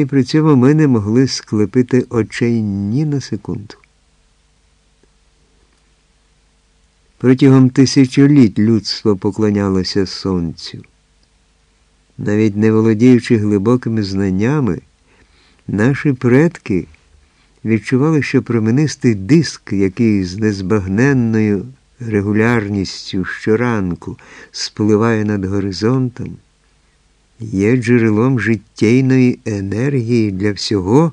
і при цьому ми не могли склепити очей ні на секунду. Протягом тисячоліть людство поклонялося сонцю. Навіть не володіючи глибокими знаннями, наші предки відчували, що променистий диск, який з незбагненною регулярністю щоранку спливає над горизонтом, є джерелом життєйної енергії для всього,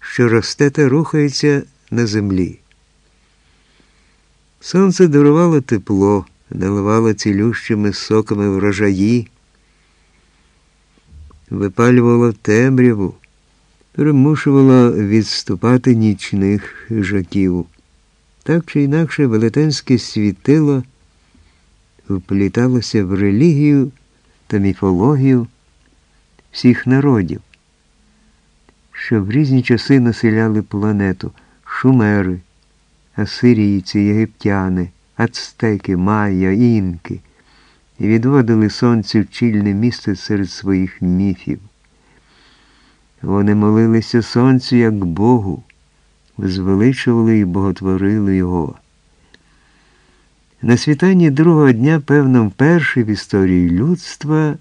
що росте та рухається на землі. Сонце дарувало тепло, наливало цілющими соками врожаї, випалювало темряву, примушувало відступати нічних хижаків. Так чи інакше велетенське світило впліталося в релігію та міфологію всіх народів, що в різні часи населяли планету шумери, асирійці, єгиптяни, ацтеки, майя, інки і відводили сонцю чільне місце серед своїх міфів. Вони молилися сонцю як Богу, звеличували і боготворили його. На світанні другого дня, певно, вперше в історії людства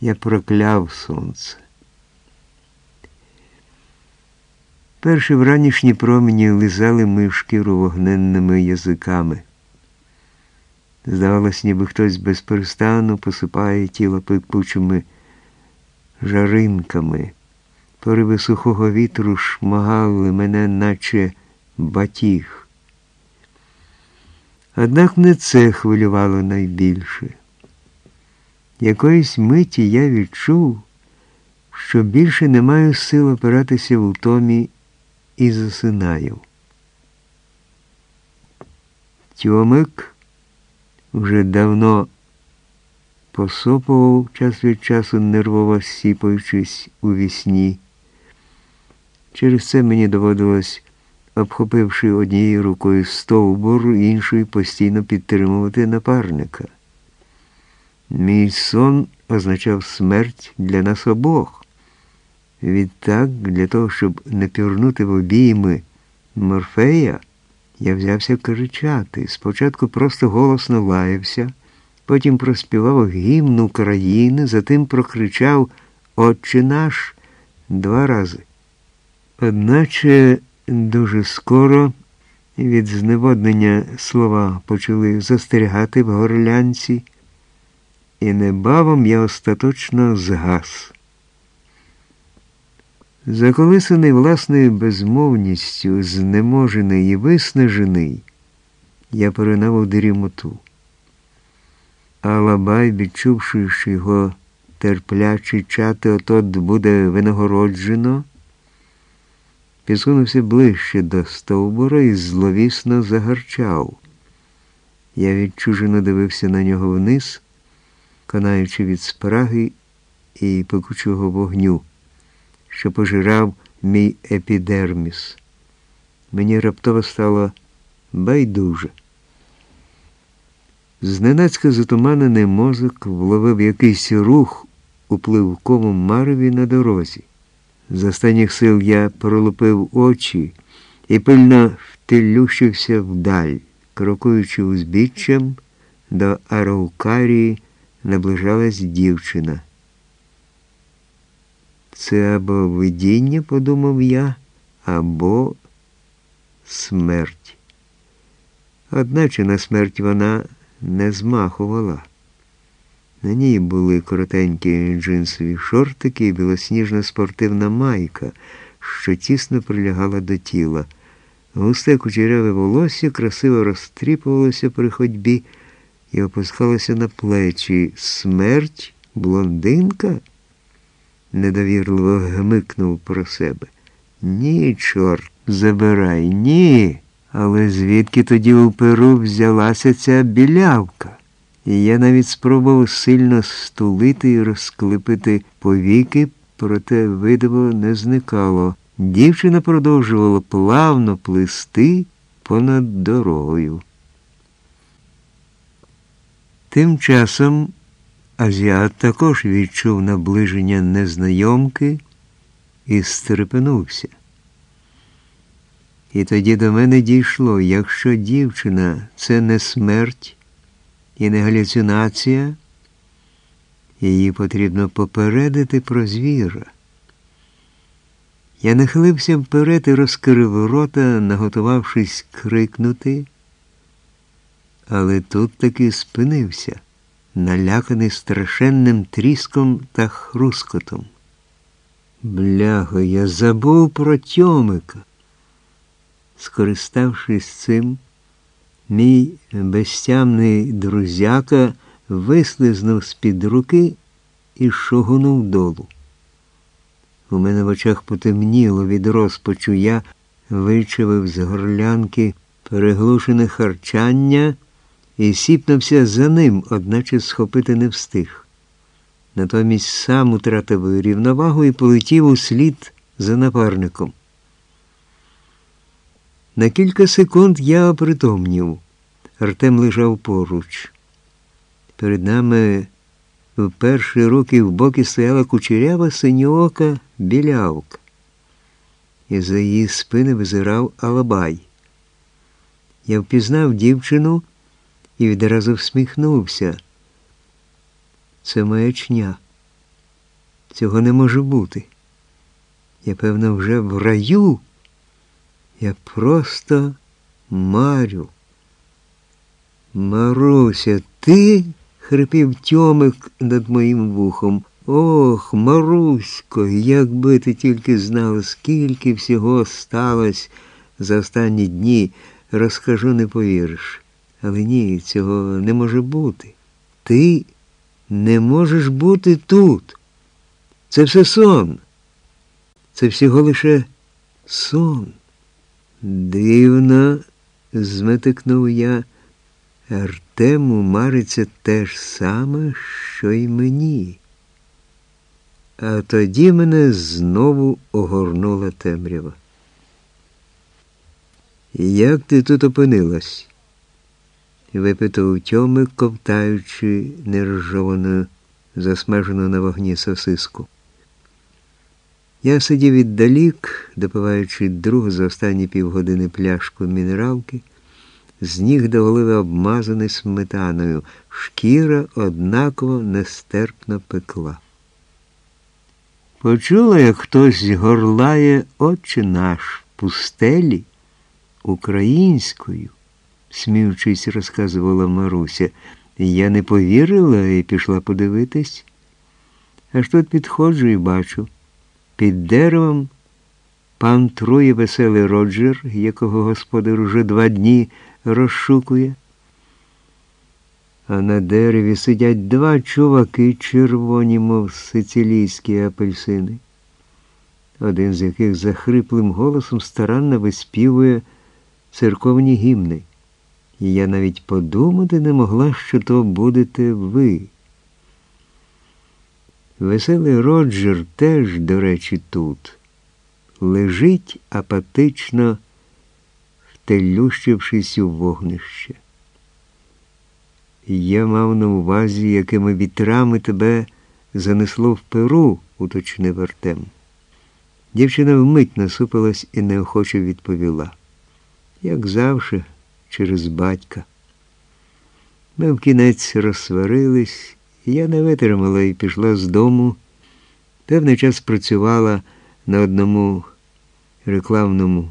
я прокляв сонце. Перші вранішні промені лизали мою шкіру вогненними язиками. Здавалось, ніби хтось безперестану посипає тіло пекучими жаринками. Пориви сухого вітру шмагали мене, наче батіг. Однак не це хвилювало найбільше. Якоїсь миті я відчув, що більше не маю сил опиратися в утомі і засинаю. Тьомик вже давно посопував час від часу, нервово сіпаючись у вісні. Через це мені доводилось, обхопивши однією рукою стовбур, іншою постійно підтримувати напарника. Мій сон означав смерть для нас обох. Відтак, для того, щоб не пірнути в обійми Морфея, я взявся кричати. Спочатку просто голосно лаявся, потім проспівав гімн України, затим прокричав Отче наш два рази. Одначе дуже скоро від зневоднення слова почали застерігати в горлянці, і небавом я остаточно згас. Заколисаний власною безмовністю, знеможений і виснажений, я поринав у дрімоту. А Лабай, відчувши, що його терплячий чати отот буде винагороджено, підсунувся ближче до стовбура і зловісно загарчав. Я відчужено дивився на нього вниз, канаючи від спраги і пекучого вогню що пожирав мій епідерміс. Мені раптово стало байдуже. Зненацька затуманений мозок вловив якийсь рух у пливковому мареві на дорозі. З останніх сил я пролупив очі і пильно втилющився вдаль, крокуючи узбіччям, до Араукарії наближалась дівчина. Це або видіння, подумав я, або смерть. Одначе на смерть вона не змахувала. На ній були коротенькі джинсові шортики і білосніжна спортивна майка, що тісно прилягала до тіла. Густе кучеряве волосся красиво розтріпувалося при ходьбі і опускалося на плечі. Смерть, блондинка недовірливо гмикнув про себе. Ні, чорт, забирай, ні. Але звідки тоді у перу взялася ця білявка? І я навіть спробував сильно стулити і розклепити повіки, проте видиво не зникало. Дівчина продовжувала плавно плисти понад дорогою. Тим часом Азіат також відчув наближення незнайомки і стрепенувся. І тоді до мене дійшло, якщо дівчина це не смерть і не галюцинація, її потрібно попередити про звіра. Я нахилився вперед і розкрив рота, наготувавшись крикнути, але тут таки спинився, наляканий страшенним тріском та хрускотом. Бляго, я забув про Тьомика. Скориставшись цим, мій безтямний друзяка вислизнув з-під руки і шогонув долу. У мене в очах потемніло від розпачу, я вичавив з горлянки переглушене харчання і сіпнувся за ним, одначе схопити не встиг. Натомість сам утратив рівновагу і полетів у слід за напарником. На кілька секунд я опритомнів. Артем лежав поруч. Перед нами в перші руки в боки стояла кучерява синьоока білявка. І за її спини визирав Алабай. Я впізнав дівчину і відразу всміхнувся. Це маячня. Цього не може бути. Я, певно, вже в раю. Я просто марю. Маруся, ти? хрипів Тьомик над моїм вухом. Ох, Марусько, якби ти тільки знала, скільки всього сталося за останні дні, розкажу, не повіриш. Але ні, цього не може бути. Ти не можеш бути тут. Це все сон. Це всього лише сон. Дивно, зметикнув я. Артему мариться те ж саме, що й мені. А тоді мене знову огорнула темрява. Як ти тут опинилась? випитав Тьомик, ковтаючи нержовану, засмажену на вогні сосиску. Я сидів віддалік, допиваючи другу за останні півгодини пляшку мінералки з ніг до голови обмазаний сметаною, шкіра однаково нестерпно пекла. Почула, як хтось горлає Отче наш пустелі українською, сміючись, розказувала Маруся. Я не повірила і пішла подивитись. Аж тут підходжу і бачу. Під деревом пан трує веселий Роджер, якого господар уже два дні розшукує. А на дереві сидять два чуваки червоні, мов сицилійські апельсини, один з яких захриплим голосом старанно виспівує церковні гімни. І я навіть подумати не могла, що то будете ви. Веселий Роджер теж, до речі, тут. Лежить апатично втелющившись у вогнище. Я мав на увазі, якими вітрами тебе занесло в перу, уточнив Артем. Дівчина вмить насупилась і неохоче відповіла. Як завжди, через батька. Ми в кінець розсварились, я не витримала і пішла з дому. Певний час працювала на одному рекламному